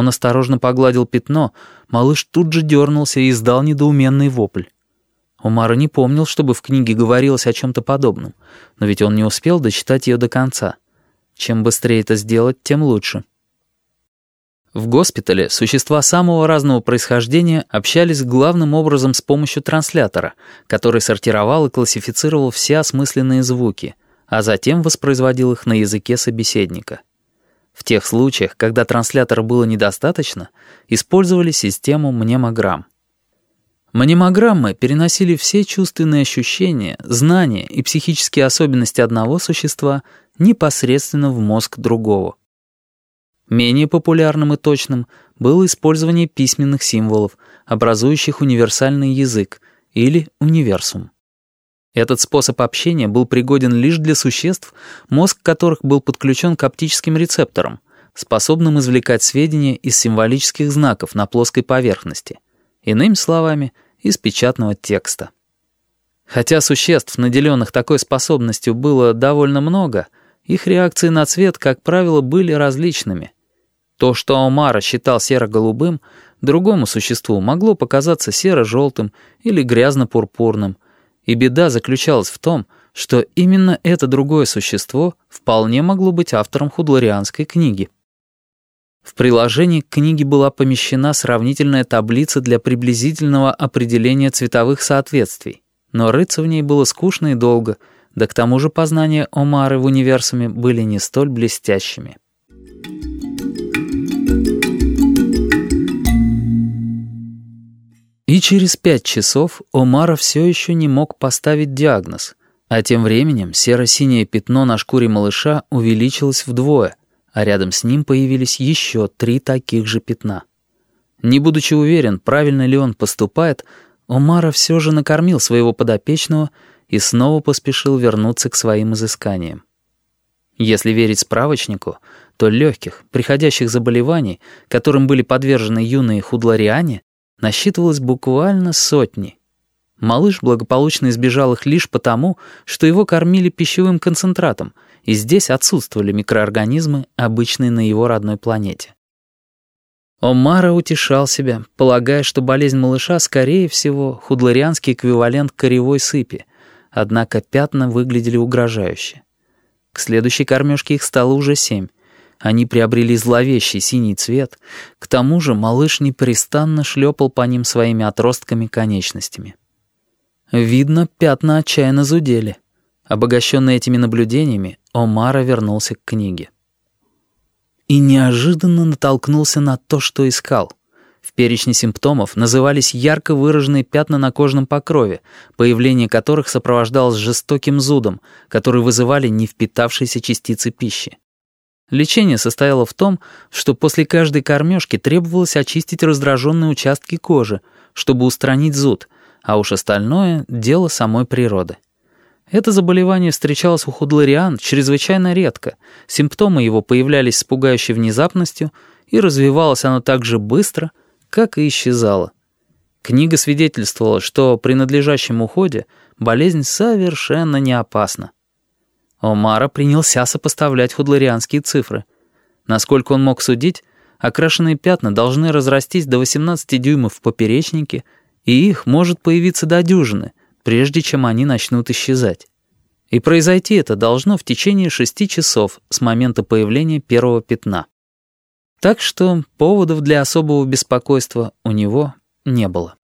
Он осторожно погладил пятно, малыш тут же дернулся и издал недоуменный вопль. Умара не помнил, чтобы в книге говорилось о чем-то подобном, но ведь он не успел дочитать ее до конца. Чем быстрее это сделать, тем лучше. В госпитале существа самого разного происхождения общались главным образом с помощью транслятора, который сортировал и классифицировал все осмысленные звуки, а затем воспроизводил их на языке собеседника. В тех случаях, когда транслятора было недостаточно, использовали систему мнемограмм. Мнемограммы переносили все чувственные ощущения, знания и психические особенности одного существа непосредственно в мозг другого. Менее популярным и точным было использование письменных символов, образующих универсальный язык или универсум. Этот способ общения был пригоден лишь для существ, мозг которых был подключен к оптическим рецепторам, способным извлекать сведения из символических знаков на плоской поверхности, иными словами, из печатного текста. Хотя существ, наделенных такой способностью, было довольно много, их реакции на цвет, как правило, были различными. То, что Омара считал серо-голубым, другому существу могло показаться серо-желтым или грязно-пурпурным — и беда заключалась в том, что именно это другое существо вполне могло быть автором худларианской книги. В приложении к книге была помещена сравнительная таблица для приблизительного определения цветовых соответствий, но рыться в ней было скучно и долго, да к тому же познания Омары в универсуме были не столь блестящими. И через пять часов Омара все еще не мог поставить диагноз, а тем временем серо-синее пятно на шкуре малыша увеличилось вдвое, а рядом с ним появились еще три таких же пятна. Не будучи уверен, правильно ли он поступает, Омара все же накормил своего подопечного и снова поспешил вернуться к своим изысканиям. Если верить справочнику, то легких, приходящих заболеваний, которым были подвержены юные худлариане, насчитывалось буквально сотни. Малыш благополучно избежал их лишь потому, что его кормили пищевым концентратом, и здесь отсутствовали микроорганизмы, обычные на его родной планете. Омара утешал себя, полагая, что болезнь малыша, скорее всего, худларианский эквивалент коревой сыпи, однако пятна выглядели угрожающе. К следующей кормежке их стало уже семь, они приобрели зловещий синий цвет, к тому же малыш непрестанно шлепал по ним своими отростками конечностями. Видно, пятна отчаянно зудели. Обогащенный этими наблюдениями, Омара вернулся к книге. И неожиданно натолкнулся на то, что искал. В перечне симптомов назывались ярко выраженные пятна на кожном покрове, появление которых сопровождалось жестоким зудом, который вызывали не впитавшиеся частицы пищи. Лечение состояло в том, что после каждой кормежки требовалось очистить раздраженные участки кожи, чтобы устранить зуд, а уж остальное — дело самой природы. Это заболевание встречалось у худлариан чрезвычайно редко, симптомы его появлялись с пугающей внезапностью, и развивалось оно так же быстро, как и исчезало. Книга свидетельствовала, что при надлежащем уходе болезнь совершенно не опасна. Омара принялся сопоставлять худларианские цифры. Насколько он мог судить, окрашенные пятна должны разрастись до 18 дюймов в поперечнике, и их может появиться до дюжины, прежде чем они начнут исчезать. И произойти это должно в течение шести часов с момента появления первого пятна. Так что поводов для особого беспокойства у него не было.